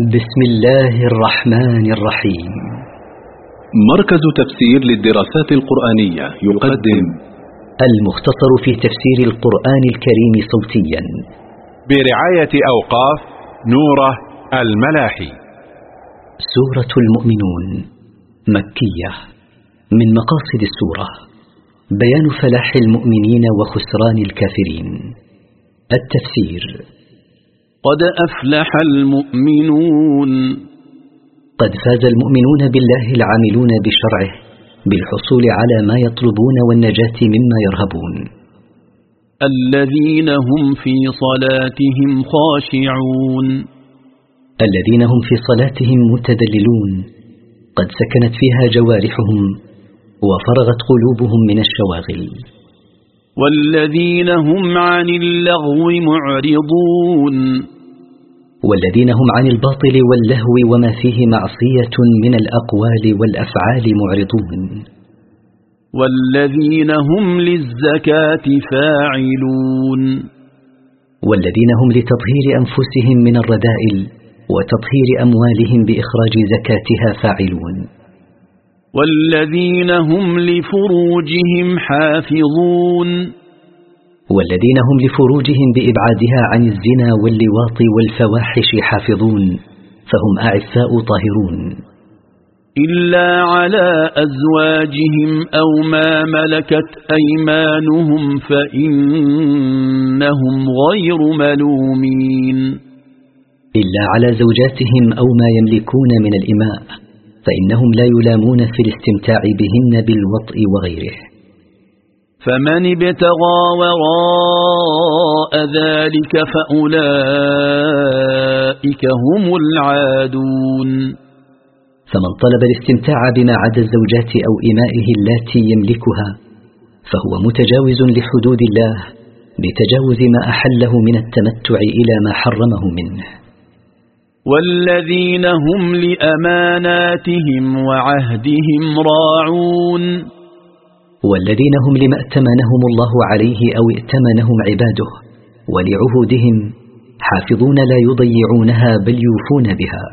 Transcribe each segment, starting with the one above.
بسم الله الرحمن الرحيم. مركز تفسير للدراسات القرآنية يقدم المختصر في تفسير القرآن الكريم صوتيا. برعاية أوقاف نورة الملاحي. سورة المؤمنون مكية. من مقاصد السورة بيان فلاح المؤمنين وخسران الكافرين. التفسير قد أفلح المؤمنون. قد فاز المؤمنون بالله العاملون بشرعه بالحصول على ما يطلبون والنجاة مما يرهبون. الذين هم في صلاتهم خاشعون. الذين هم في صلاتهم متدللون قد سكنت فيها جوارحهم وفرغت قلوبهم من الشواغل. والذين هم عن اللغو معرضون. والذين هم عن الباطل واللهو وما فيه معصية من الأقوال والأفعال معرضون. والذين هم للزكاة فاعلون. والذين هم لتطهير أنفسهم من الرذائل وتطهير أموالهم بإخراج زكاتها فاعلون. والذين هم لفروجهم حافظون. والذين هم لفروجهم بإبعادها عن الزنا واللواط والفواحش حافظون فهم أعفاء طاهرون. إلا على أزواجهم أو ما ملكت أيمانهم فإنهم غير ملومين. إلا على زوجاتهم أو ما يملكون من الإماء. فإنهم لا يلامون في الاستمتاع بهن بالوطء وغيره. فمن ابتغى وراء ذلك فأولئك هم العادون. فمن طلب الاستمتاع بما عدا الزوجات أو إمائه اللاتي يملكها فهو متجاوز لحدود الله بتجاوز ما أحله من التمتع إلى ما حرمه منه. والذين هم لأماناتهم وعهدهم راعون. والذين هم لما ائتمنهم الله عليه أو ائتمنهم عباده ولعهودهم حافظون لا يضيعونها بل يوفون بها.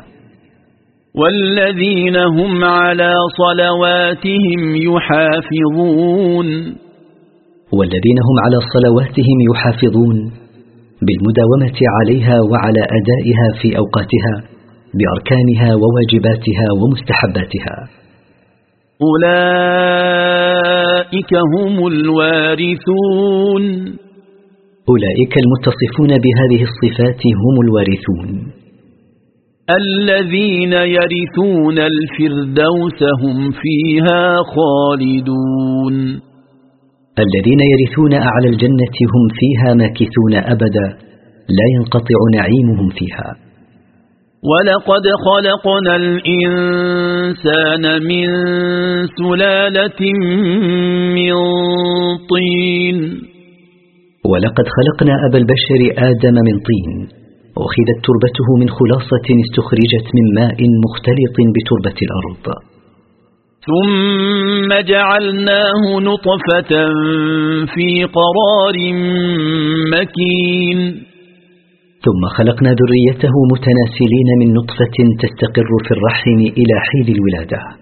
والذين هم على صلواتهم يحافظون. والذين هم على صلواتهم يحافظون بالمداومة عليها وعلى أدائها في أوقاتها بأركانها وواجباتها ومستحباتها. أولئك هم الوارثون. أولئك المتصفون بهذه الصفات هم الوارثون. الذين يرثون الفردوس هم فيها خالدون. الذين يرثون أعلى الجنة هم فيها ماكثون أبدا لا ينقطع نعيمهم فيها. ولقد خلقنا الإنسان من سلالة من طين. ولقد خلقنا أبا البشر آدم من طين أخذت تربته من خلاصة استخرجت من ماء مختلط بتربة الأرض. ثم جعلناه نطفة في قرار مكين. ثم خلقنا ذريته متناسلين من نطفة تستقر في الرحم إلى حين الولادة.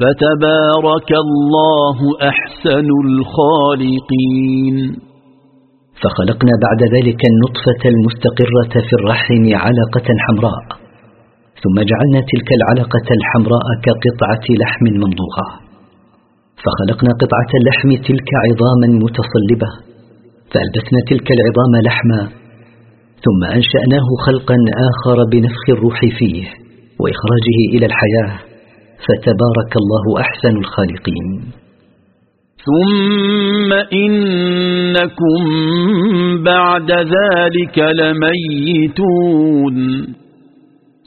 فتبارك الله أحسن الخالقين. فخلقنا بعد ذلك النطفة المستقرة في الرحم علقة حمراء ثم جعلنا تلك العلقة الحمراء كقطعة لحم ممضوغة. فخلقنا قطعة اللحم تلك عظاما متصلبة فألبسنا تلك العظام لحما ثم أنشأناه خلقا آخر بنفخ الروح فيه وإخراجه إلى الحياة. فتبارك الله أحسن الخالقين. ثم إنكم بعد ذلك لميتون.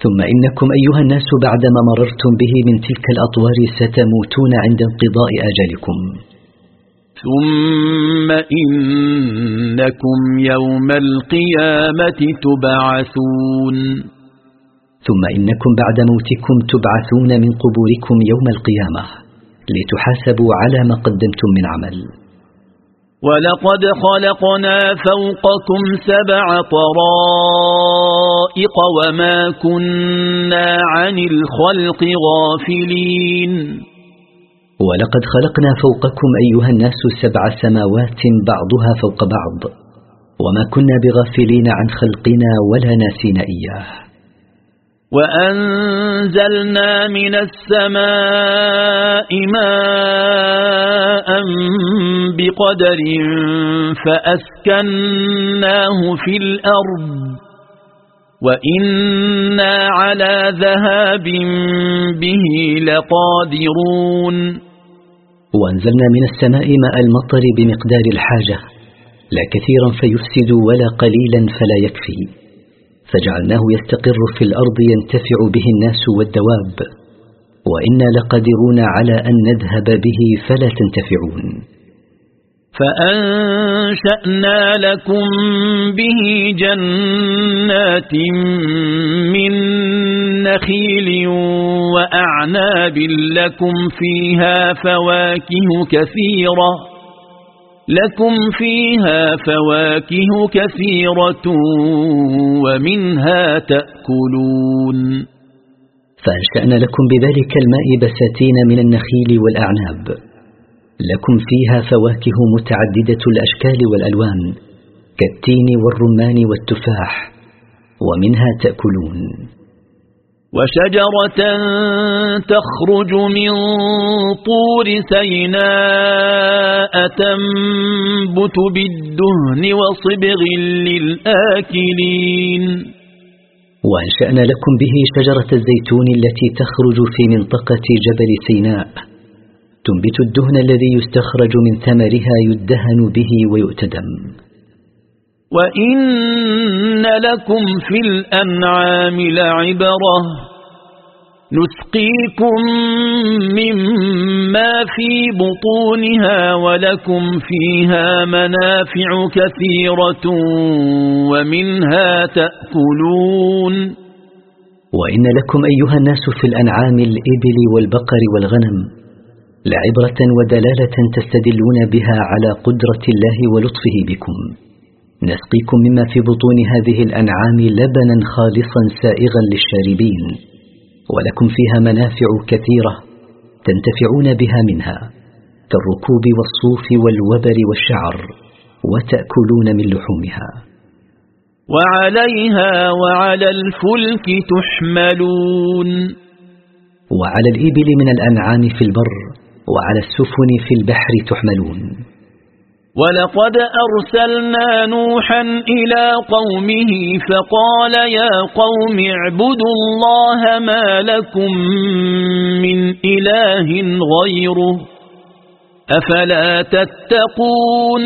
ثم إنكم أيها الناس بعدما مررتم به من تلك الأطوار ستموتون عند انقضاء أجلكم. ثم إنكم يوم القيامة تبعثون. ثم إنكم بعد موتكم تبعثون من قبوركم يوم القيامة لتحاسبوا على ما قدمتم من عمل. ولقد خلقنا فوقكم سبع طرائق وما كنا عن الخلق غافلين. ولقد خلقنا فوقكم أيها الناس سبع سماوات بعضها فوق بعض وما كنا بغافلين عن خلقنا ولا ناسين إياه. وأنزلنا من السماء ماء بقدر فأسكناه في الأرض وإنا على ذهاب به لقادرون. وأنزلنا من السماء ماء المطر بمقدار الحاجة لا كثيرا فيفسد ولا قليلا فلا يكفي. فجعلناه يستقر في الأرض ينتفع به الناس والدواب وإنا لقادرون على أن نذهب به فلا تنتفعون. فأنشأنا لكم به جنات من نخيل وأعناب لكم فيها فواكه كثيرة. لكم فيها فواكه كثيرة ومنها تأكلون. فأنشأنا لكم بذلك الماء بساتين من النخيل والأعناب. لكم فيها فواكه متعددة الأشكال والألوان كالتين والرمان والتفاح ومنها تأكلون. وشجرة تخرج من طور سيناء تنبت بالدهن وصبغ للآكلين. وأنشأنا لكم به شجرة الزيتون التي تخرج في منطقة جبل سيناء. تنبت الدهن الذي يستخرج من ثمرها يدهن به ويؤتدم. وإن لكم في الأنعام لعبرة نسقيكم مما في بطونها ولكم فيها منافع كثيرة ومنها تأكلون وإن لكم أيها الناس في الأنعام الإبل والبقر والغنم لعبرة ودلالة تستدلون بها على قدرة الله ولطفه بكم نسقيكم مما في بطون هذه الأنعام لبنا خالصا سائغا للشاربين ولكم فيها منافع كثيرة تنتفعون بها منها كالركوب والصوف والوبر والشعر وتأكلون من لحومها. وعليها وعلى الفلك تحملون. وعلى الإبل من الأنعام في البر وعلى السفن في البحر تحملون. ولقد أرسلنا نوحا إلى قومه فقال يا قوم اعبدوا الله ما لكم من إله غيره أفلا تتقون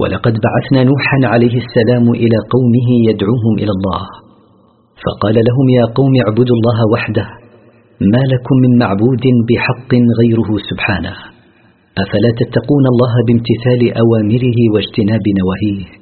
ولقد بعثنا نوحا عليه السلام إلى قومه يدعوهم إلى الله فقال لهم يا قوم اعبدوا الله وحده ما لكم من معبود بحق غيره سبحانه أفلا تتقون الله بامتثال أوامره واجتناب نواهيه؟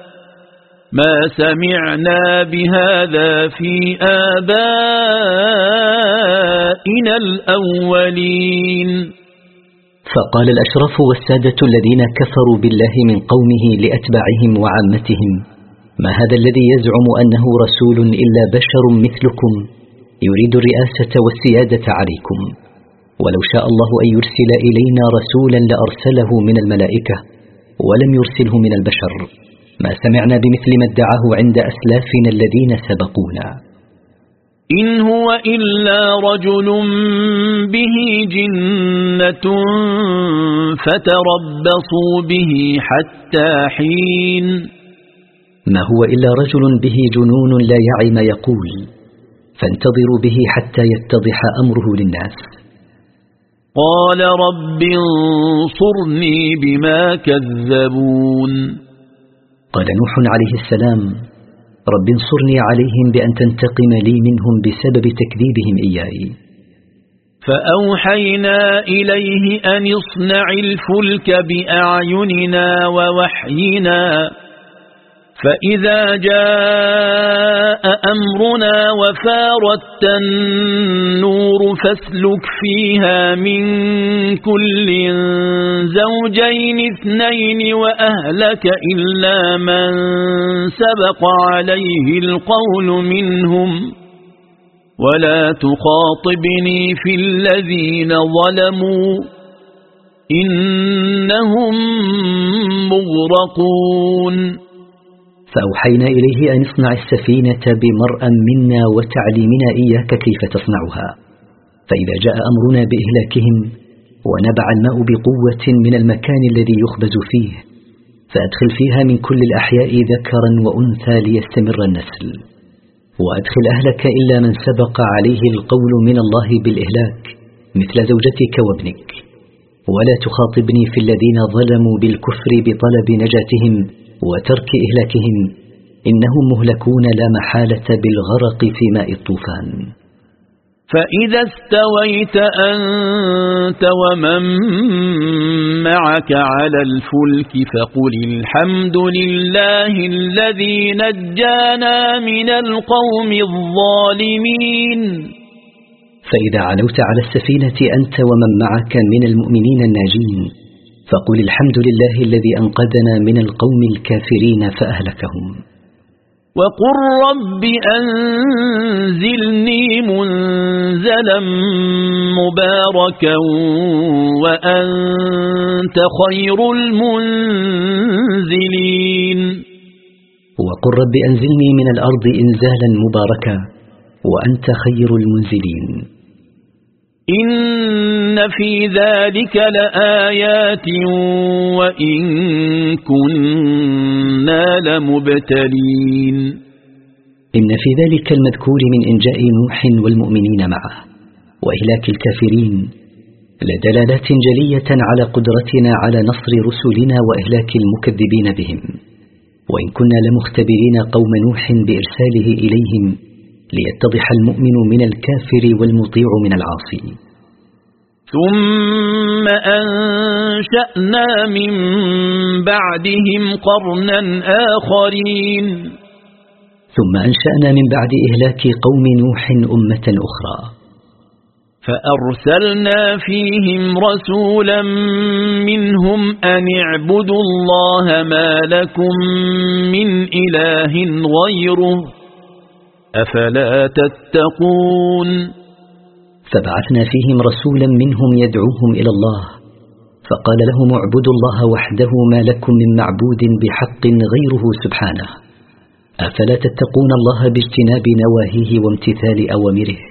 ما سمعنا بهذا في آبائنا الأولين. فقال الأشرف والسادة الذين كفروا بالله من قومه لأتباعهم وعامتهم ما هذا الذي يزعم أنه رسول إلا بشر مثلكم؟ يريد الرئاسة والسيادة عليكم. ولو شاء الله أن يرسل إلينا رسولا لأرسله من الملائكة ولم يرسله من البشر. ما سمعنا بمثل ما ادعاه عند أسلافنا الذين سبقونا. إن هو إلا رجل به جنة فتربصوا به حتى حين. ما هو إلا رجل به جنون لا يعي ما يقول فانتظروا به حتى يتضح أمره للناس. قال رب انصرني بما كذبون. قال نوح عليه السلام رب انصرني عليهم بأن تنتقم لي منهم بسبب تكذيبهم إياي. فأوحينا إليه أن اصنع الفلك بأعيننا ووحينا فإذا جاء أمرنا وفارت فاسلك فيها من كل زوجين اثنين وأهلك إلا من سبق عليه القول منهم. ولا تخاطبني في الذين ظلموا إنهم مغرقون. فأوحينا إليه أن اصنع السفينة بمرأ منا وتعليمنا إياك كيف تصنعها. فإذا جاء أمرنا بإهلاكهم ونبع الماء بقوة من المكان الذي يخبز فيه فأدخل فيها من كل الأحياء ذكرا وأنثى ليستمر النسل. وأدخل أهلك إلا من سبق عليه القول من الله بالإهلاك مثل زوجتك وابنك. ولا تخاطبني في الذين ظلموا بالكفر بطلب نجاتهم وترك إهلاكهم إنهم مهلكون لا محالة بالغرق في ماء الطوفان. فإذا استويت أنت ومن معك على الفلك فقل الحمد لله الذي نجانا من القوم الظالمين. فإذا علوت على السفينة أنت ومن معك من المؤمنين الناجين فقل الحمد لله الذي أنقذنا من القوم الكافرين فأهلكهم. وقل رب أنزلني منزلا مباركا وأنت خير المنزلين وقل رب أنزلني من الأرض إنزالا مباركا وأنت خير المنزلين إن في ذلك لآيات وإن كنا لمبتلين إن في ذلك المذكور من إنجاء نوح والمؤمنين معه وإهلاك الكافرين لدلالات جلية على قدرتنا على نصر رسلنا وإهلاك المكذبين بهم. وإن كنا لمختبرين قوم نوح بإرساله إليهم ليتضح المؤمن من الكافر والمطيع من العاصي. ثم أنشأنا من بعدهم قرنا آخرين. ثم أنشأنا من بعد إهلاك قوم نوح أمة أخرى. فأرسلنا فيهم رسولا منهم أن اعبدوا الله ما لكم من إله غيره. أفلا تتقون؟ فبعثنا فيهم رسولا منهم يدعوهم إلى الله فقال لهم اعبدوا الله وحده ما لكم من معبود بحق غيره سبحانه. أفلا تتقون الله باجتناب نواهيه وامتثال أوامره؟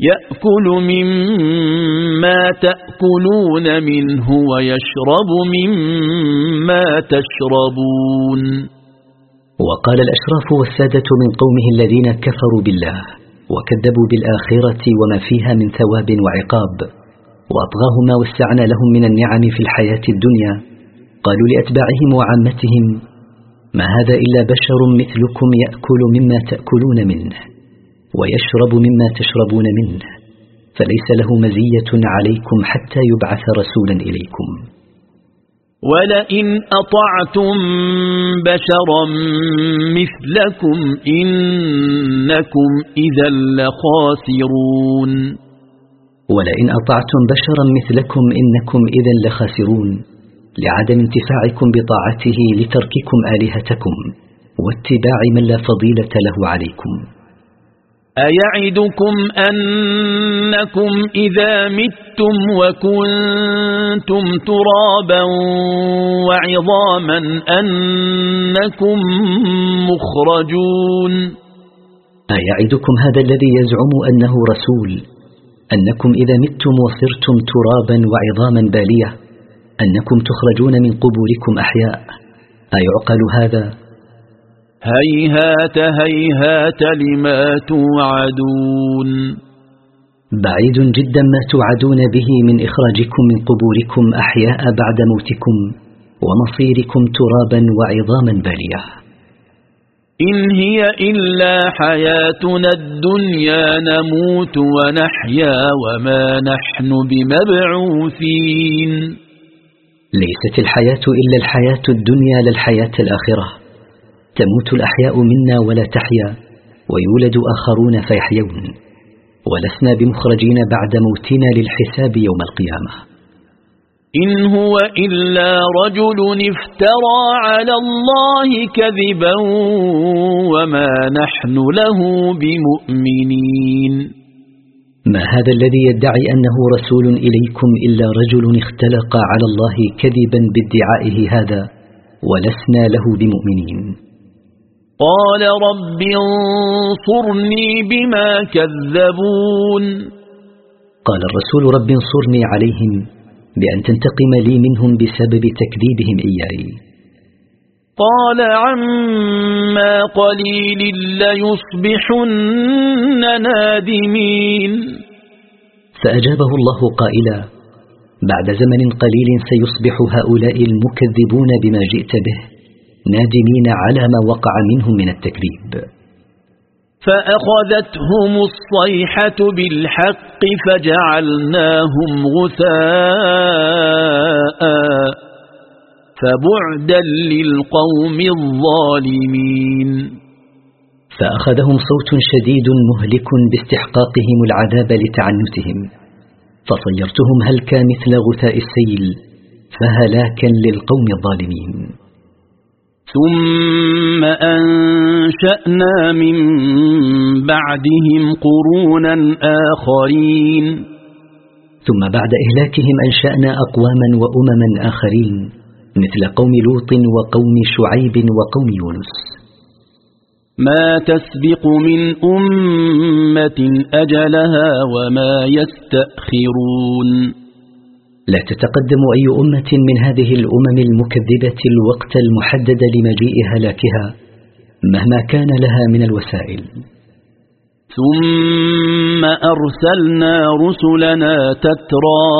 يأكل مما تأكلون منه ويشرب مما تشربون. وقال الأشراف والسادة من قومه الذين كفروا بالله وكذبوا بالآخرة وما فيها من ثواب وعقاب وأطغاهم ما وسعنا لهم من النعم في الحياة الدنيا قالوا لأتباعهم وعامتهم ما هذا إلا بشر مثلكم يأكل مما تأكلون منه. ويشرب مما تشربون منه فليس له مزية عليكم حتى يبعث رسولا إليكم. ولئن أطعتم بشرا مثلكم إنكم إذا لخاسرون. ولئن أطعتم بشرا مثلكم إنكم إذا لخاسرون لعدم انتفاعكم بطاعته لترككم آلهتكم واتباع من لا فضيلة له عليكم. أيعدكم أنكم إذا متم وكنتم ترابا وعظاما أنكم مخرجون؟ أيعدكم هذا الذي يزعم أنه رسول؟ أنكم إذا متم وصرتم ترابا وعظاما بالية؟ أنكم تخرجون من قبوركم أحياء؟ أيعقل هذا؟ هيهات هيهات لما توعدون. بعيد جدا ما توعدون به من إخراجكم من قبوركم أحياء بعد موتكم ومصيركم ترابا وعظاما بالية إن هي إلا حياتنا الدنيا نموت ونحيا وما نحن بمبعوثين. ليست الحياة إلا الحياة الدنيا للحياة الآخرة. تموت الأحياء منا ولا تحيا ويولد آخرون فيحيون. ولسنا بمخرجين بعد موتنا للحساب يوم القيامة. إن هو إلا رجل افترى على الله كذبا وما نحن له بمؤمنين. ما هذا الذي يدعي أنه رسول إليكم إلا رجل اختلق على الله كذبا بادعائه هذا ولسنا له بمؤمنين. قال رب انصرني بما كذبون. قال الرسول رب انصرني عليهم بأن تنتقم لي منهم بسبب تكذيبهم إياي قال عما قليل ليصبحن نادمين. فأجابه الله قائلا بعد زمن قليل سيصبح هؤلاء المكذبون بما جئت به. نادمين على ما وقع منهم من التكذيب. فأخذتهم الصيحة بالحق فجعلناهم غثاء فبعدا للقوم الظالمين. فأخذهم صوت شديد مهلك باستحقاقهم العذاب لتعنتهم. فصيرتهم هلكا مثل غثاء السيل فهلاكا للقوم الظالمين. ثم أنشأنا من بعدهم قرونا آخرين. ثم بعد إهلاكهم أنشأنا أقواما وأمما آخرين مثل قوم لوط وقوم شعيب وقوم يونس. ما تسبق من أمة أجلها وما يستأخرون. لا تتقدم أي أمة من هذه الأمم المكذبة الوقت المحدد لمجيء هلاكها مهما كان لها من الوسائل. ثم أرسلنا رسلنا تترى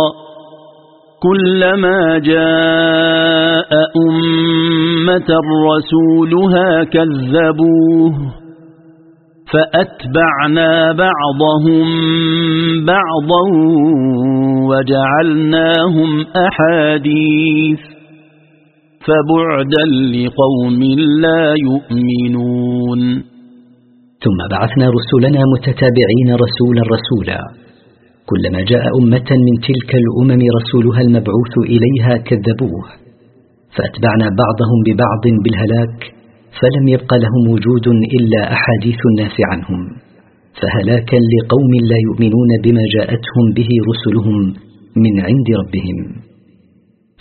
كلما جاء أمة رسولها كذبوه. فأتبعنا بعضهم بعضا وجعلناهم أحاديث فبعدا لقوم لا يؤمنون ثم بعثنا رسلنا متتابعين رسولا رسولا. كلما جاء أمة من تلك الأمم رسولها المبعوث إليها كذبوه. فأتبعنا بعضهم ببعض بالهلاك فلم يبق لهم وجود إلا أحاديث الناس عنهم. فهلاكا لقوم لا يؤمنون بما جاءتهم به رسلهم من عند ربهم.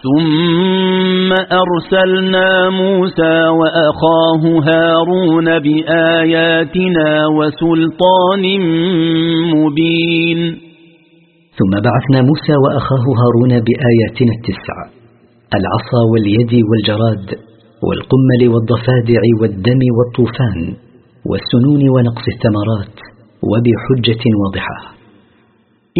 ثم أرسلنا موسى وأخاه هارون بآياتنا وسلطان مبين. ثم بعثنا موسى وأخاه هارون بآياتنا التسع العصا واليد والجراد والقمل والضفادع والدم والطوفان والسنون ونقص الثمرات وبحجة واضحة.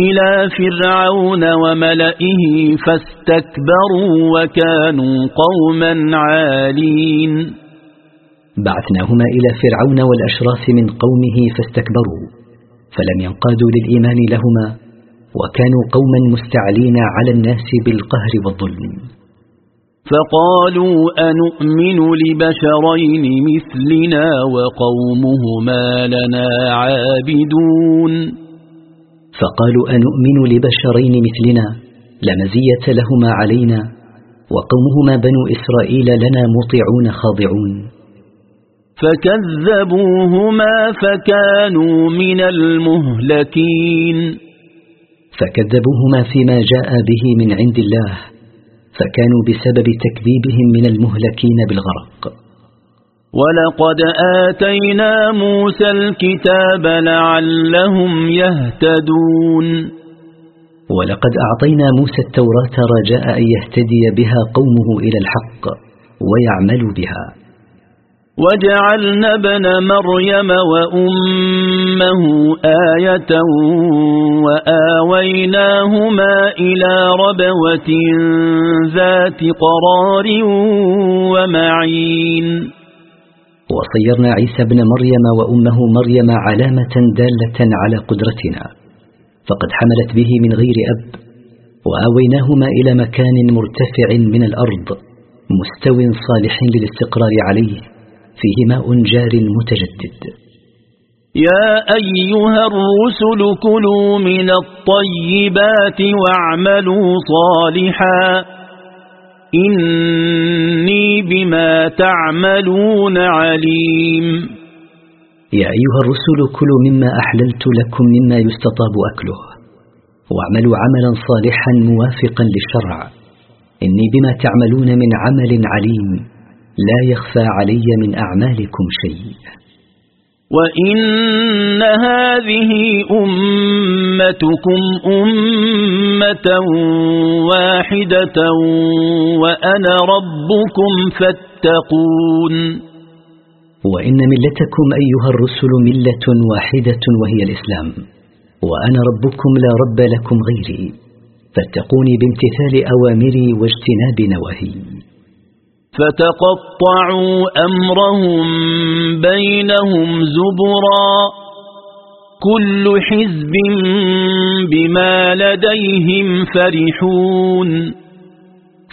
إلى فرعون وملئه فاستكبروا وكانوا قوما عالين. بعثناهما إلى فرعون والأشراف من قومه فاستكبروا فلم ينقادوا للإيمان لهما وكانوا قوما مستعلين على الناس بالقهر والظلم. فقالوا أنؤمن لبشرين مثلنا وقومهما لنا عابدون. فقالوا أنؤمن لبشرين مثلنا لا مزية لهما علينا وقومهما بنو إسرائيل لنا مطيعون خاضعون. فكذبوهما فكانوا من المهلكين. فكذبوهما فيما جاء به من عند الله فكانوا بسبب تكذيبهم من المهلكين بالغرق. ولقد آتينا موسى الكتاب لعلهم يهتدون. ولقد أعطينا موسى التوراة رجاء أن يهتدي بها قومه إلى الحق ويعملوا بها. وجعلنا ابن مريم وأمه آية وآويناهما إلى ربوة ذات قرار ومعين. وصيرنا عيسى بن مريم وأمه مريم علامة دالة على قدرتنا فقد حملت به من غير أب وآويناهما إلى مكان مرتفع من الأرض مستو صالح للاستقرار عليه. فيه ماء جار متجدد. يا أيها الرسل كلوا من الطيبات واعملوا صالحا. إني بما تعملون عليم. يا أيها الرسل كلوا مما أحللت لكم مما يستطاب أكله. واعملوا عملا صالحا موافقا للشرع. إني بما تعملون من عمل عليم. لا يخفى علي من أعمالكم شيء. وإن هذه أمتكم أمة واحدة وأنا ربكم فاتقون. وإن ملتكم أيها الرسل ملة واحدة وهي الإسلام وأنا ربكم لا رب لكم غيري فاتقوني بامتثال أوامري واجتناب نواهي. فتقطعوا أمرهم بينهم زبرا كل حزب بما لديهم فرحون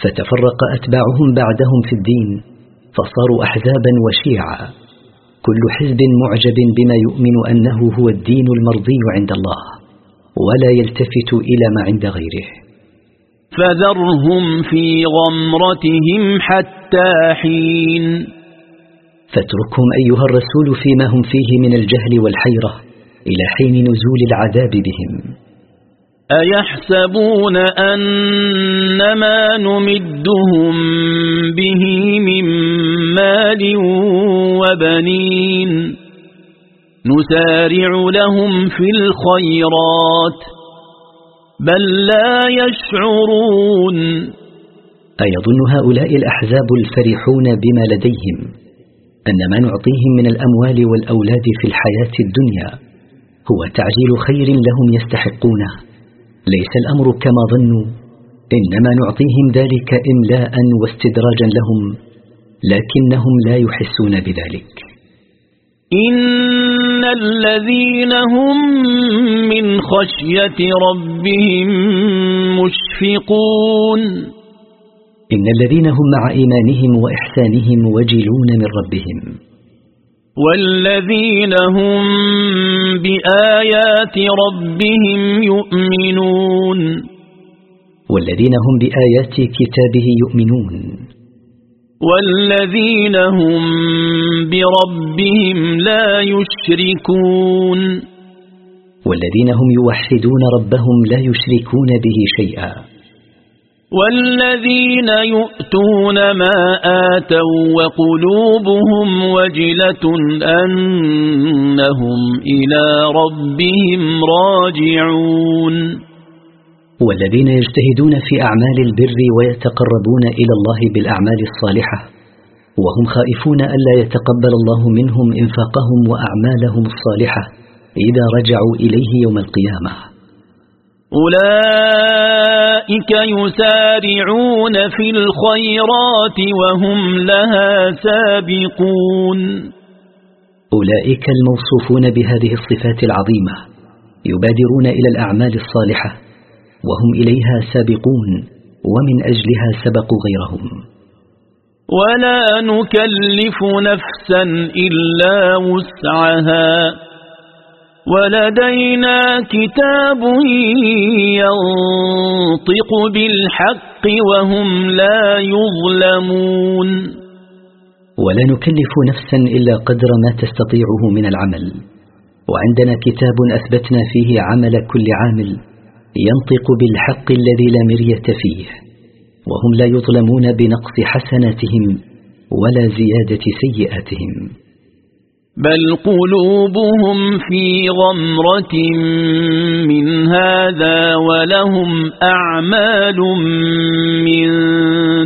فتفرق أتباعهم بعدهم في الدين فصاروا أحزابا وشيعا. كل حزب معجب بما يؤمن أنه هو الدين المرضي عند الله ولا يلتفت إلى ما عند غيره. فذرهم في غمرتهم حتى حين فاتركهم أيها الرسول فيما هم فيه من الجهل والحيرة إلى حين نزول العذاب بهم. أيحسبون أن ما نمدهم به من مال وبنين. نسارع لهم في الخيرات بل لا يشعرون. أيظن هؤلاء الأحزاب الفرحون بما لديهم أن ما نعطيهم من الأموال والأولاد في الحياة الدنيا هو تعجيل خير لهم يستحقونه. ليس الأمر كما ظنوا. إنما نعطيهم ذلك إملاء واستدراجا لهم لكنهم لا يحسون بذلك. إن الذين هم من خشية ربهم مشفقون. إن الذين هم مع إيمانهم وإحسانهم وجلون من ربهم. والذين هم بآيات ربهم يؤمنون. والذين هم بآيات كتابه يؤمنون. والذين هم بربهم لا يشركون. والذين هم يوحدون ربهم لا يشركون به شيئا. والذين يؤتون ما آتوا وقلوبهم وجلة أنهم إلى ربهم راجعون. والذين يجتهدون في أعمال البر ويتقربون إلى الله بالأعمال الصالحة وهم خائفون ألا يتقبل الله منهم إنفاقهم وأعمالهم الصالحة إذا رجعوا إليه يوم القيامة. أولئك يسارعون في الخيرات وهم لها سابقون. أولئك الموصوفون بهذه الصفات العظيمة يبادرون إلى الأعمال الصالحة وهم إليها سابقون ومن أجلها سبقوا غيرهم. ولا نكلف نفسا إلا وسعها. ولدينا كتاب ينطق بالحق وهم لا يظلمون. ولا نكلف نفسا إلا قدر ما تستطيعه من العمل. وعندنا كتاب أثبتنا فيه عمل كل عامل ينطق بالحق الذي لا مرية فيه. وهم لا يظلمون بنقص حسناتهم ولا زيادة سيئاتهم. بل قلوبهم في غمرة من هذا ولهم أعمال من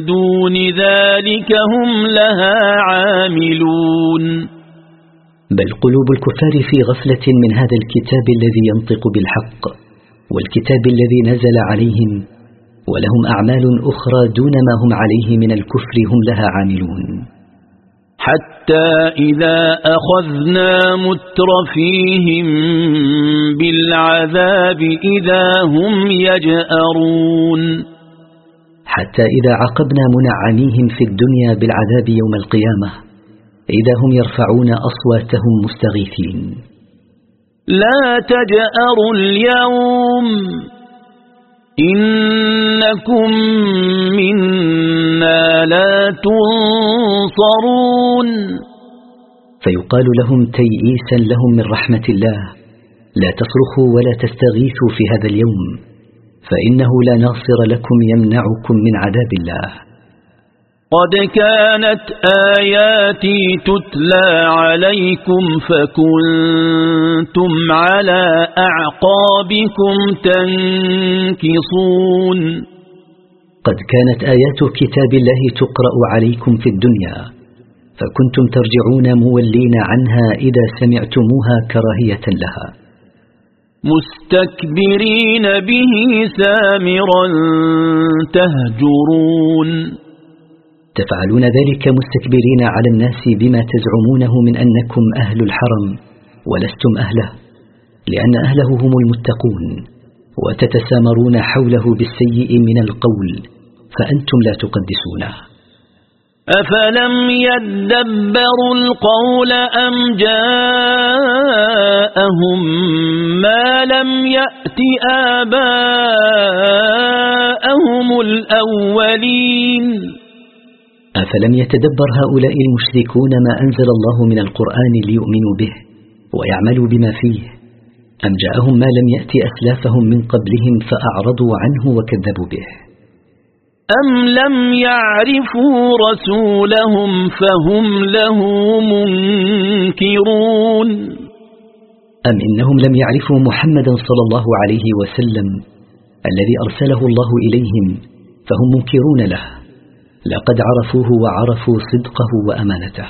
دون ذلك هم لها عاملون بل قلوب الكفار في غفلة من هذا الكتاب الذي ينطق بالحق والكتاب الذي نزل عليهم ولهم أعمال أخرى دون ما هم عليه من الكفر هم لها عاملون. حتى إذا أخذنا مترفيهم بالعذاب إذا هم يجأرون. حتى إذا عقبنا منعميهم في الدنيا بالعذاب يوم القيامة إذا هم يرفعون أصواتهم مستغيثين. لا تجأروا اليوم. إنكم منا لا تنصرون. فيقال لهم تيئيسا لهم من رحمة الله لا تصرخوا ولا تستغيثوا في هذا اليوم فإنه لا ناصر لكم يمنعكم من عذاب الله. قد كانت آياتي تتلى عليكم فكنتم على أعقابكم تنكصون. قد كانت آيات كتاب الله تقرأ عليكم في الدنيا فكنتم ترجعون مولين عنها إذا سمعتموها كراهية لها. مستكبرين به سامرا تهجرون. تفعلون ذلك مستكبرين على الناس بما تزعمونه من أنكم أهل الحرم ولستم أهله لأن أهله هم المتقون وتتسامرون حوله بالسيء من القول فأنتم لا تقدسونه. أفلم يدبروا القول أم جاءهم ما لم يأت آباءهم الأولين؟ أفلم يتدبر هؤلاء المشركون ما أنزل الله من القرآن ليؤمنوا به ويعملوا بما فيه؟ أم جاءهم ما لم يأت أسلافهم من قبلهم فأعرضوا عنه وكذبوا به؟ أم لم يعرفوا رسولهم فهم له منكرون؟ أم إنهم لم يعرفوا محمدا صلى الله عليه وسلم الذي أرسله الله إليهم فهم منكرون له؟ لقد عرفوه وعرفوا صدقه وأمانته.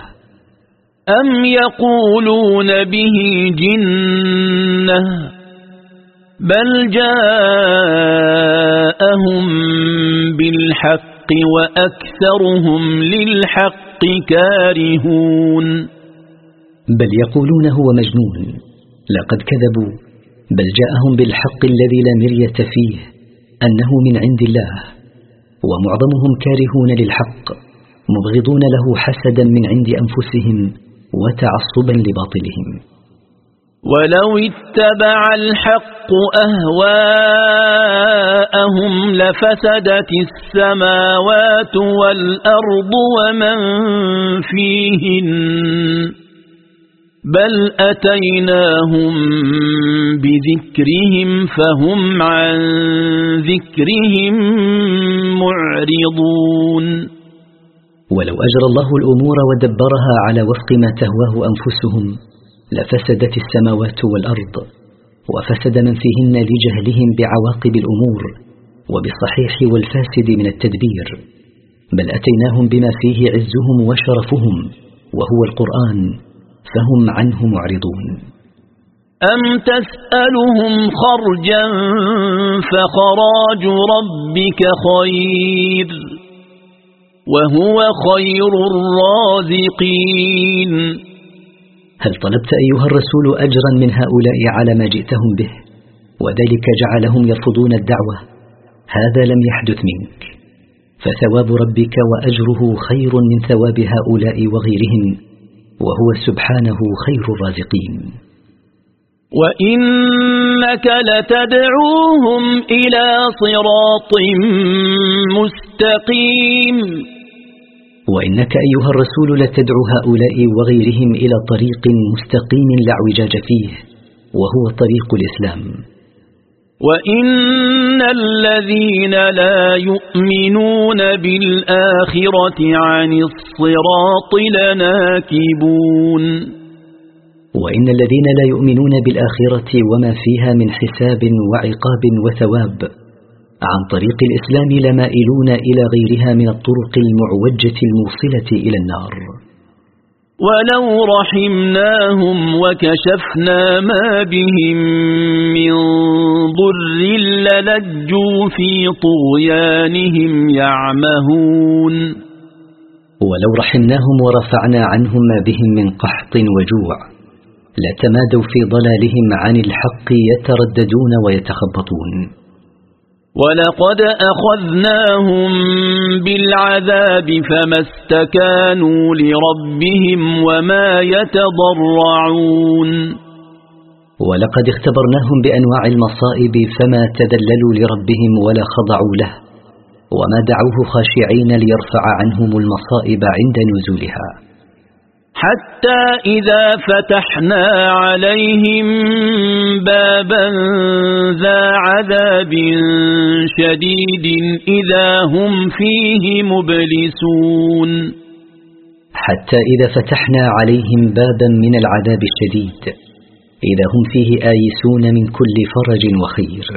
أم يقولون به جنة بل جاءهم بالحق وأكثرهم للحق كارهون. بل يقولون هو مجنون لقد كذبوا بل جاءهم بالحق الذي لا مرية فيه أنه من عند الله. ومعظمهم كارهون للحق مبغضون له حسدا من عند أنفسهم وتعصبا لباطلهم. ولو اتبع الحق أهواءهم لفسدت السماوات والأرض ومن فيهن. بل أتيناهم بذكرهم فهم عن ذكرهم معرضون ولو أجرى الله الأمور ودبرها على وفق ما تهواه أنفسهم لفسدت السماوات والأرض وفسد من فيهن لجهلهم بعواقب الأمور وبالصحيح والفاسد من التدبير. بل أتيناهم بما فيه عزهم وشرفهم وهو القرآن. فهم عنه معرضون. أم تسألهم خرجا فخراج ربك خير وهو خير الرازقين. هل طلبت أيها الرسول أجرا من هؤلاء على ما جئتهم به؟ وذلك جعلهم يرفضون الدعوة. هذا لم يحدث منك. فثواب ربك وأجره خير من ثواب هؤلاء وغيرهم. وهو سبحانه خير الرازقين. وإنك لتدعوهم إلى صراط مستقيم. وإنك أيها الرسول لتدعو هؤلاء وغيرهم إلى طريق مستقيم لا اعوجاج فيه وهو طريق الإسلام. وإن الذين لا يؤمنون بالآخرة عن الصراط لناكبون وإن الذين لا يؤمنون بالآخرة وما فيها من حساب وعقاب وثواب عن طريق الإسلام لمائلون إلى غيرها من الطرق المعوجة الموصلة إلى النار ولو رحمناهم وكشفنا ما بهم من ضر للجوا في طغيانهم يعمهون ولو رحمناهم ورفعنا عنهم ما بهم من قحط وجوع لتمادوا في ضلالهم عن الحق يترددون ويتخبطون ولقد أخذناهم بالعذاب فما استكانوا لربهم وما يتضرعون. ولقد اختبرناهم بأنواع المصائب فما تذللوا لربهم ولا خضعوا له وما دعوه خاشعين ليرفع عنهم المصائب عند نزولها. حتى إذا فتحنا عليهم بابا ذا عذاب شديد إذا هم فيه مبلسون. حتى إذا فتحنا عليهم بابا من العذاب الشديد إذا هم فيه آيسون من كل فرج وخير.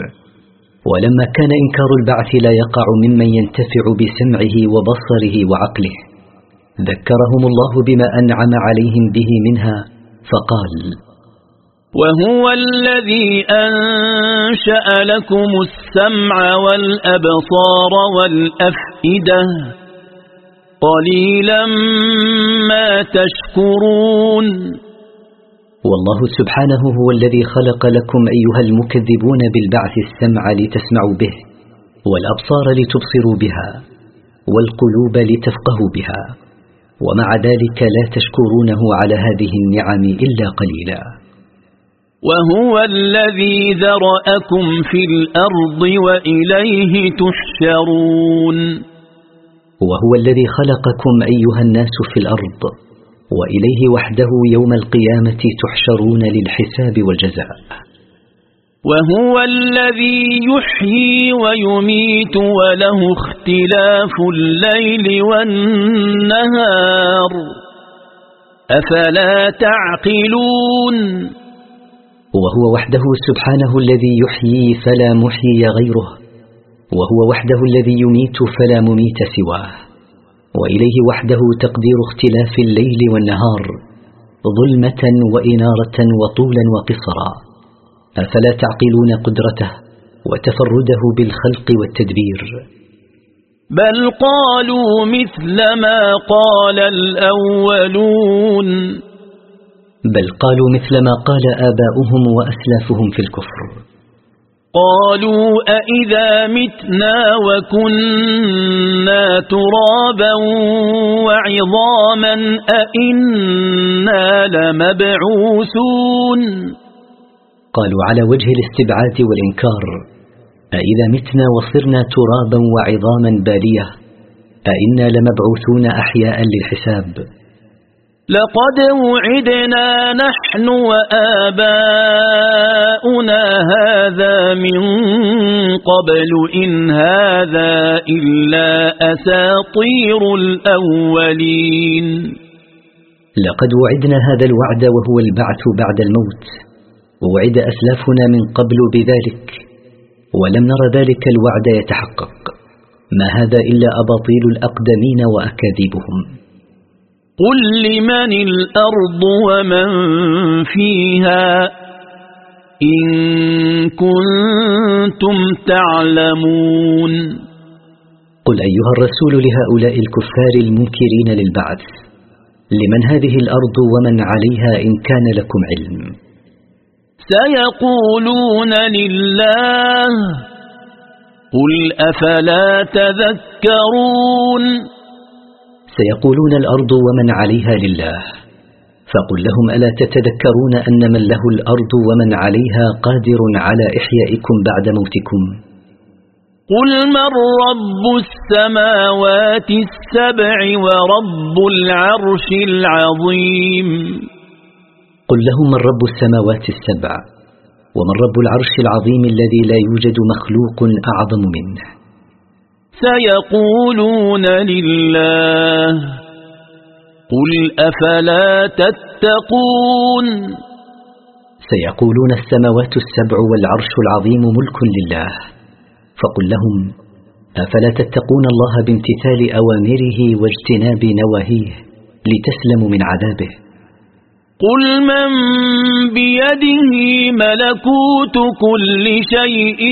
ولما كان إنكار البعث لا يقع ممن ينتفع بسمعه وبصره وعقله. ذكرهم الله بما أنعم عليهم به منها فقال وهو الذي أنشأ لكم السمع والأبصار والأفئدة قليلا ما تشكرون. والله سبحانه هو الذي خلق لكم أيها المكذبون بالبعث السمع لتسمعوا به والأبصار لتبصروا بها والقلوب لتفقهوا بها. ومع ذلك لا تشكرونه على هذه النعم إلا قليلا. وهو الذي ذرأكم في الأرض وإليه تحشرون. وهو الذي خلقكم أيها الناس في الأرض وإليه وحده يوم القيامة تحشرون للحساب والجزاء. وهو الذي يحيي ويميت وله اختلاف الليل والنهار. أفلا تعقلون؟ وهو وحده سبحانه الذي يحيي فلا محيي غيره. وهو وحده الذي يميت فلا مميت سواه. وإليه وحده تقدير اختلاف الليل والنهار ظلمة وإنارة وطولا وقصرا. أفلا تعقلون قدرته وتفرده بالخلق والتدبير؟ بل قالوا مثل ما قال الأولون. بل قالوا مثل ما قال آباؤهم وأسلافهم في الكفر. قالوا أئذا متنا وكنا ترابا وعظاما أئنا لمبعوثون. قالوا على وجه الاستبعاد والإنكار أئذا متنا وصرنا ترابا وعظاما بالية أئنا لمبعوثون أحياء للحساب. لقد وعدنا نحن وآباؤنا هذا من قبل إن هذا إلا أساطير الأولين. لقد وعدنا هذا الوعد وهو البعث بعد الموت. ووعد أسلافنا من قبل بذلك ولم نر ذلك الوعد يتحقق. ما هذا إلا أباطيل الأقدمين وأكاذيبهم. قل لمن الأرض ومن فيها؟ إن كنتم تعلمون. قل أيها الرسول لهؤلاء الكفار المنكرين للبعث لمن هذه الأرض ومن عليها إن كان لكم علم؟ سيقولون لله قل أفلا تذكرون سيقولون الأرض ومن عليها لله فقل لهم ألا تتذكرون أن من له الأرض ومن عليها قادر على إحيائكم بعد موتكم قل من رب السماوات السبع ورب العرش العظيم قل لهم من رب السماوات السبع ومن رب العرش العظيم الذي لا يوجد مخلوق أعظم منه. سيقولون لله قل أفلا تتقون. سيقولون السماوات السبع والعرش العظيم ملك لله. فقل لهم أفلا تتقون الله بامتثال أوامره واجتناب نواهيه لتسلموا من عذابه؟ قل من بيده ملكوت كل شيء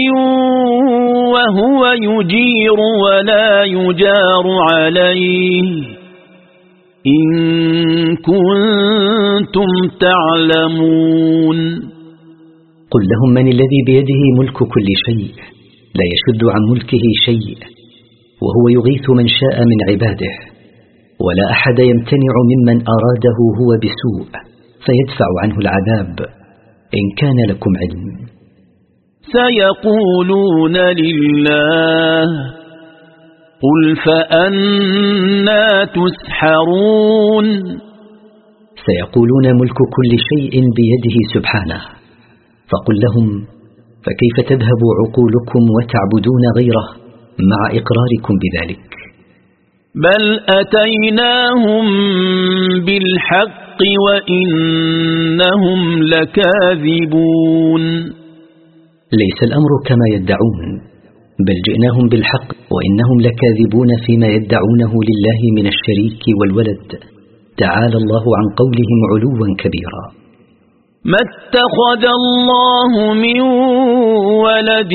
وهو يجير ولا يجار عليه إن كنتم تعلمون قل لهم من الذي بيده ملك كل شيء لا يشد عن ملكه شيء وهو يغيث من شاء من عباده ولا أحد يمتنع ممن أراده هو بسوء فيدفع عنه العذاب إن كان لكم علم. سيقولون لله قل فأنا تسحرون. سيقولون ملك كل شيء بيده سبحانه. فقل لهم فكيف تذهب عقولكم وتعبدون غيره مع إقراركم بذلك؟ بل أتيناهم بالحق وإنهم لكاذبون. ليس الأمر كما يدعون بل جئناهم بالحق وإنهم لكاذبون فيما يدعونه لله من الشريك والولد. تعالى الله عن قولهم علوا كبيرا. ما اتخذ الله من ولد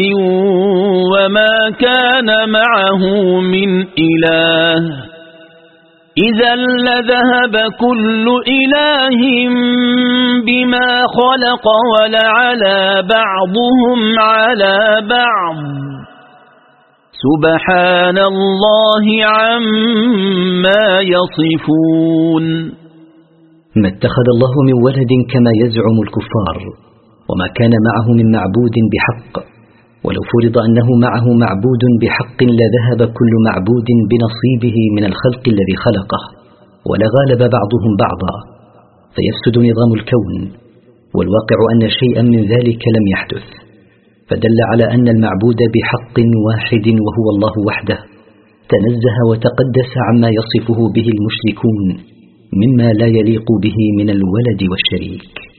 وما كان معه من إله. إذا لذهب كل إله بما خلق ولعلى بعضهم على بعض. سبحان الله عما يصفون. ما اتخذ الله من ولد كما يزعم الكفار وما كان معه من معبود بحق. ولو فرض أنه معه معبود بحق لذهب كل معبود بنصيبه من الخلق الذي خلقه ولغالب بعضهم بعضا فيفسد نظام الكون والواقع أن شيئا من ذلك لم يحدث فدل على أن المعبود بحق واحد وهو الله وحده تنزه وتقدس عما يصفه به المشركون مما لا يليق به من الولد والشريك.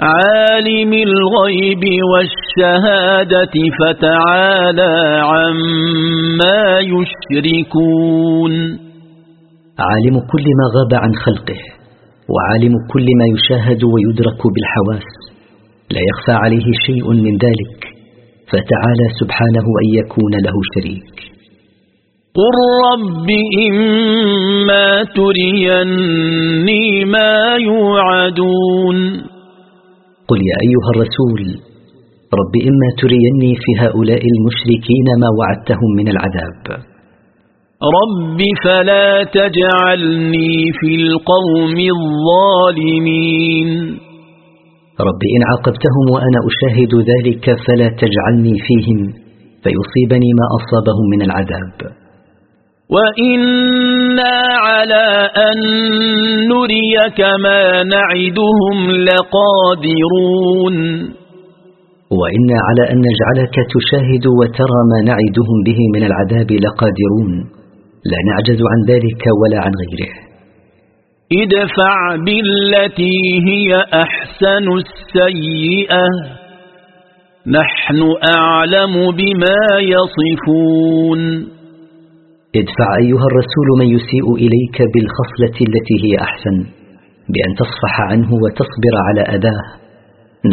عالم الغيب والشهادة فتعالى عما يشركون. عالم كل ما غاب عن خلقه وعالم كل ما يشاهد ويدرك بالحواس. لا يخفى عليه شيء من ذلك فتعالى سبحانه أن يكون له شريك. قل رب إما تريني ما يوعدون. قل يا أيها الرسول رب إما تريني في هؤلاء المشركين ما وعدتهم من العذاب. رب فلا تجعلني في القوم الظالمين. رب إن عاقبتهم وأنا أشاهد ذلك فلا تجعلني فيهم فيصيبني ما أصابهم من العذاب. وإنا على أن نريك ما نعدهم لقادرون وإنا على أن نجعلك تشاهد وترى ما نعدهم به من العذاب لقادرون لا نعجز عن ذلك ولا عن غيره. ادفع بالتي هي أحسن السيئة نحن أعلم بما يصفون ادفع أيها الرسول من يسيء إليك بالخصلة التي هي أحسن بأن تصفح عنه وتصبر على أداه.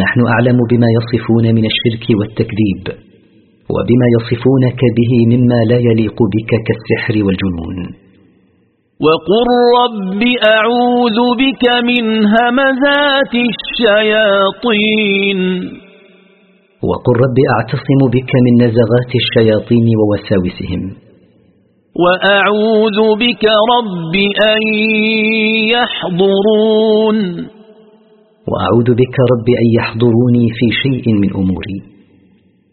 نحن أعلم بما يصفون من الشرك والتكذيب وبما يصفونك به مما لا يليق بك كالسحر والجنون. وقل رب أعوذ بك من همزات الشياطين. وقل رب أعتصم بك من نزغات الشياطين ووساوسهم. وأعوذ بك رب أن يحضرون. وأعوذ بك رب أن يحضروني في شيء من أموري.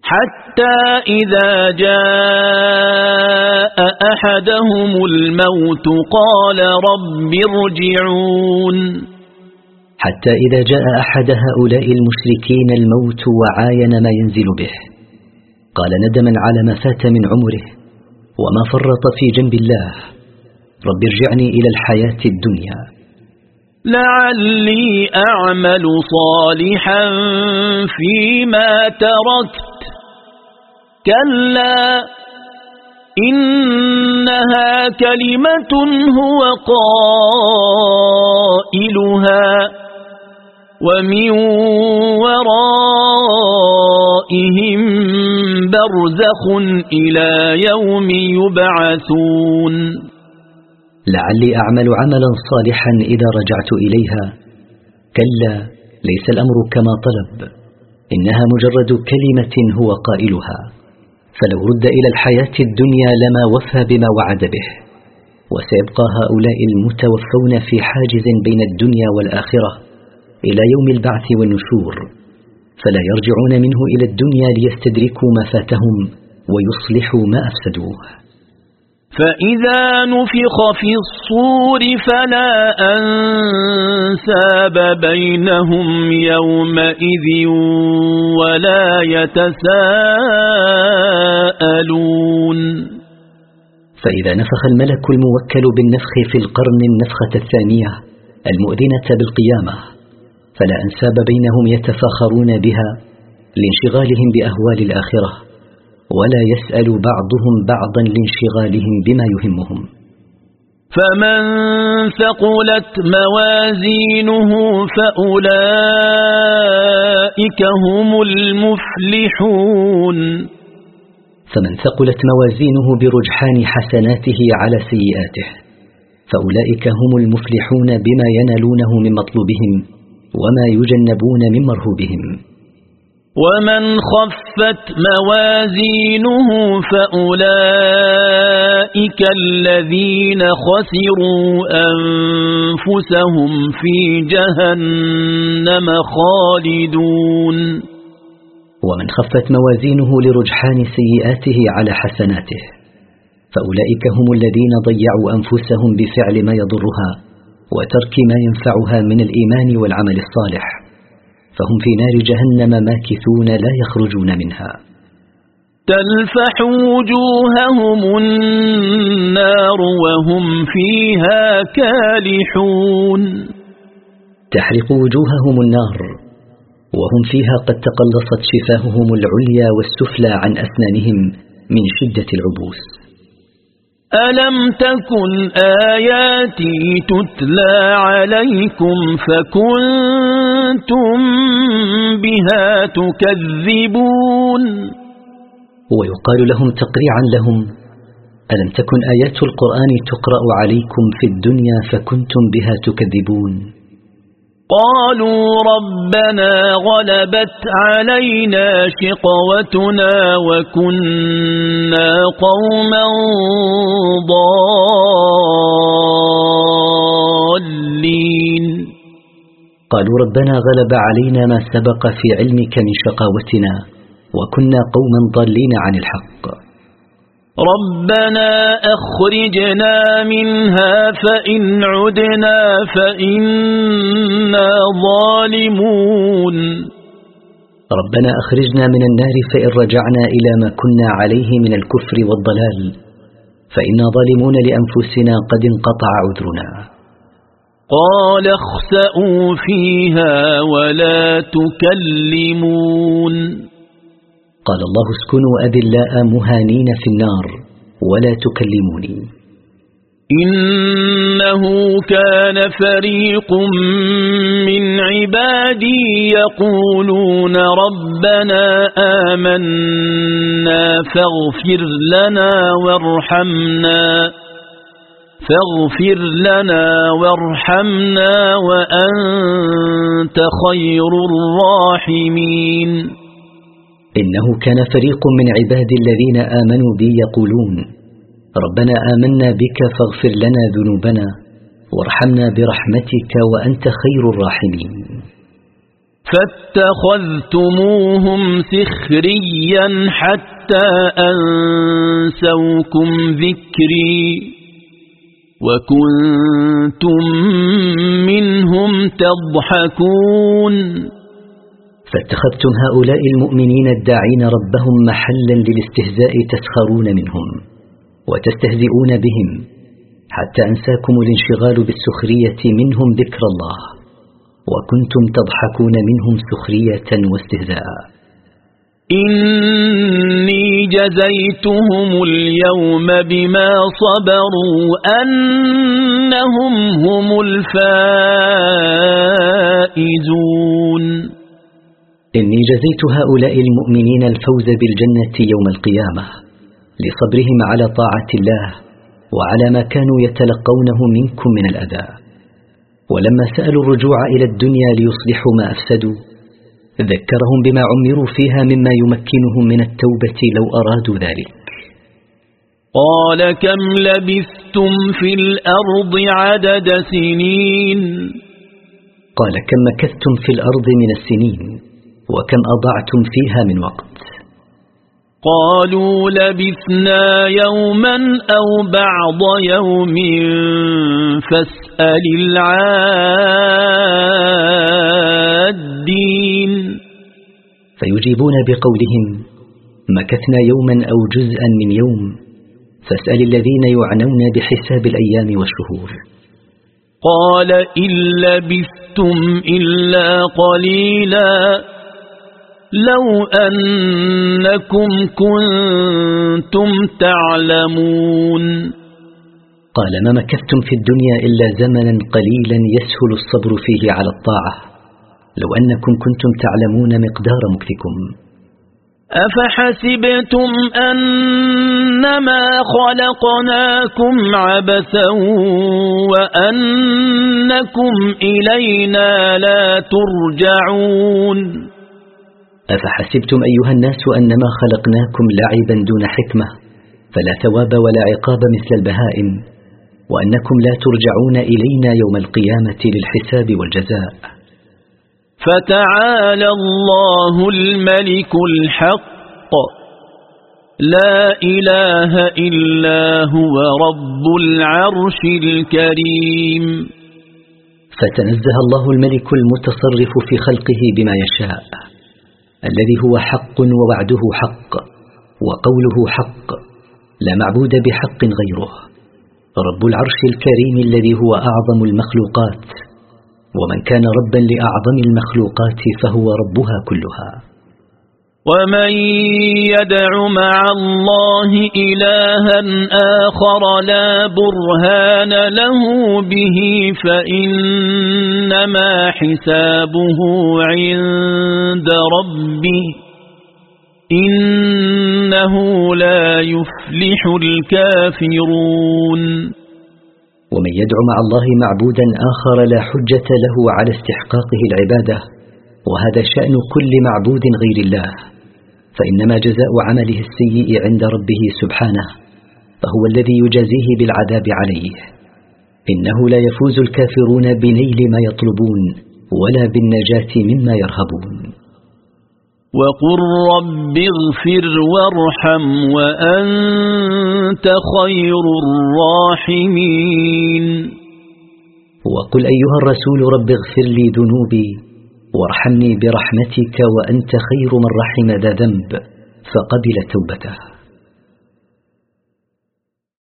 حتى إذا جاء أحدهم الموت قال رب ارجعون. حتى إذا جاء أحد هؤلاء المشركين الموت وعاين ما ينزل به. قال ندما على ما فات من عمره. وما فرط في جنب الله. رب ارجعني إلى الحياة الدنيا. لعلي أعمل صالحا فيما تركت. كلا إنها كلمة هو قائلها. ومن ورائهم برزخ إلى يوم يبعثون. لعلي أعمل عملا صالحا إذا رجعت إليها. كلا ليس الأمر كما طلب. إنها مجرد كلمة هو قائلها. فلو رد إلى الحياة الدنيا لما وفى بما وعد به. وسيبقى هؤلاء المتوفون في حاجز بين الدنيا والآخرة. إلى يوم البعث والنشور فلا يرجعون منه إلى الدنيا ليستدركوا ما فاتهم ويصلحوا ما أفسدوه. فإذا نفخ في الصور فلا أنساب بينهم يومئذ ولا يتساءلون. فإذا نفخ الملك الموكل بالنفخ في القرن النفخة الثانية المؤذنة بالقيامة. فلا أنساب بينهم يتفاخرون بها لانشغالهم بأهوال الآخرة ولا يسأل بعضهم بعضا لانشغالهم بما يهمهم. فمن ثقلت موازينه فأولئك هم المفلحون. فمن ثقلت موازينه برجحان حسناته على سيئاته فأولئك هم المفلحون بما ينالونه من مطلوبهم. وما يجنبون من مرهوبهم. ومن خفت موازينه فأولئك الذين خسروا أنفسهم في جهنم خالدون. ومن خفت موازينه لرجحان سيئاته على حسناته. فأولئك هم الذين ضيعوا أنفسهم بفعل ما يضرها. وترك ما ينفعها من الإيمان والعمل الصالح فهم في نار جهنم ماكثون لا يخرجون منها. تلفح وجوههم النار وهم فيها كالحون. تحرق وجوههم النار وهم فيها قد تقلصت شفاههم العليا والسفلى عن أسنانهم من شدة العبوس. ألم تكن آياتي تتلى عليكم فكنتم بها تكذبون؟ ويقال لهم تقريعا لهم ألم تكن آيات القرآن تقرأ عليكم في الدنيا فكنتم بها تكذبون؟ قالوا ربنا غلبت علينا شقوتنا وكنا قوما ضالين. قالوا ربنا غلب علينا ما سبق في علمك من شقاوتنا وكنا قوما ضالين عن الحق. ربنا أخرجنا منها فإن عدنا فإنا ظالمون. ربنا أخرجنا من النار فإن رجعنا إلى ما كنا عليه من الكفر والضلال فإنا ظالمون لأنفسنا قد انقطع عذرنا. قال اخسأوا فيها ولا تكلمون. قال الله اسكنوا أذلاء مهانين في النار ولا تكلموني. إنه كان فريق من عبادي يقولون ربنا آمنا فاغفر لنا وارحمنا فاغفر لنا وارحمنا وأنت خير الراحمين. إنه كان فريق من عباد الذين آمنوا بي يقولون ربنا آمنا بك فاغفر لنا ذنوبنا وارحمنا برحمتك وأنت خير الراحمين. فاتخذتموهم سخريا حتى أنسوكم ذكري وكنتم منهم تضحكون. فاتخذتم هؤلاء المؤمنين الداعين ربهم محلا للاستهزاء تسخرون منهم وتستهزئون بهم حتى أنساكم الانشغال بالسخرية منهم ذكر الله وكنتم تضحكون منهم سخرية واستهزاء. إني جزيتهم اليوم بما صبروا أنهم هم الفائزون. إني جزيت هؤلاء المؤمنين الفوز بالجنة يوم القيامة لصبرهم على طاعة الله وعلى ما كانوا يتلقونه منكم من الأذى. ولما سألوا الرجوع إلى الدنيا ليصلحوا ما أفسدوا ذكرهم بما عمروا فيها مما يمكنهم من التوبة لو أرادوا ذلك. قال كم لبثتم في الأرض عدد سنين؟ قال كم مكثتم في الأرض من السنين؟ وكم أضعتم فيها من وقت. قالوا لبثنا يوما أو بعض يوم فاسأل العادين. فيجيبون بقولهم مكثنا يوما أو جزءا من يوم فاسأل الذين يعنون بحساب الأيام والشهور. قال إن لبثتم إلا قليلا. لو أنكم كنتم تعلمون. قال ما مكثتم في الدنيا إلا زمنا قليلا يسهل الصبر فيه على الطاعة. لو أنكم كنتم تعلمون مقدار مكثكم. أفحسبتم أنما خلقناكم عبثا وأنكم إلينا لا ترجعون. أفحسبتم أيها الناس أنما خلقناكم لعبا دون حكمة فلا ثواب ولا عقاب مثل البهائم وأنكم لا ترجعون إلينا يوم القيامة للحساب والجزاء. فتعالى الله الملك الحق لا إله إلا هو رب العرش الكريم. فتنزه الله الملك المتصرف في خلقه بما يشاء. الذي هو حق ووعده حق وقوله حق لا معبود بحق غيره. رب العرش الكريم الذي هو أعظم المخلوقات ومن كان ربا لأعظم المخلوقات فهو ربها كلها. ومن يدع مع الله إلها آخر لا برهان له به فإنما حسابه عند ربه إنه لا يفلح الكافرون ومن يدعو مع الله معبودا آخر لا حجة له على استحقاقه العبادة وهذا شأن كل معبود غير الله فإنما جزاء عمله السيء عند ربه سبحانه فهو الذي يجازيه بالعذاب عليه. إنه لا يفوز الكافرون بنيل ما يطلبون ولا بالنجاة مما يرهبون. وقل رب اغفر وارحم وأنت خير الراحمين. وقل أيها الرسول رب اغفر لي ذنوبي وارحمني برحمتك وأنت خير من رحم ذا ذنب فقبل توبته.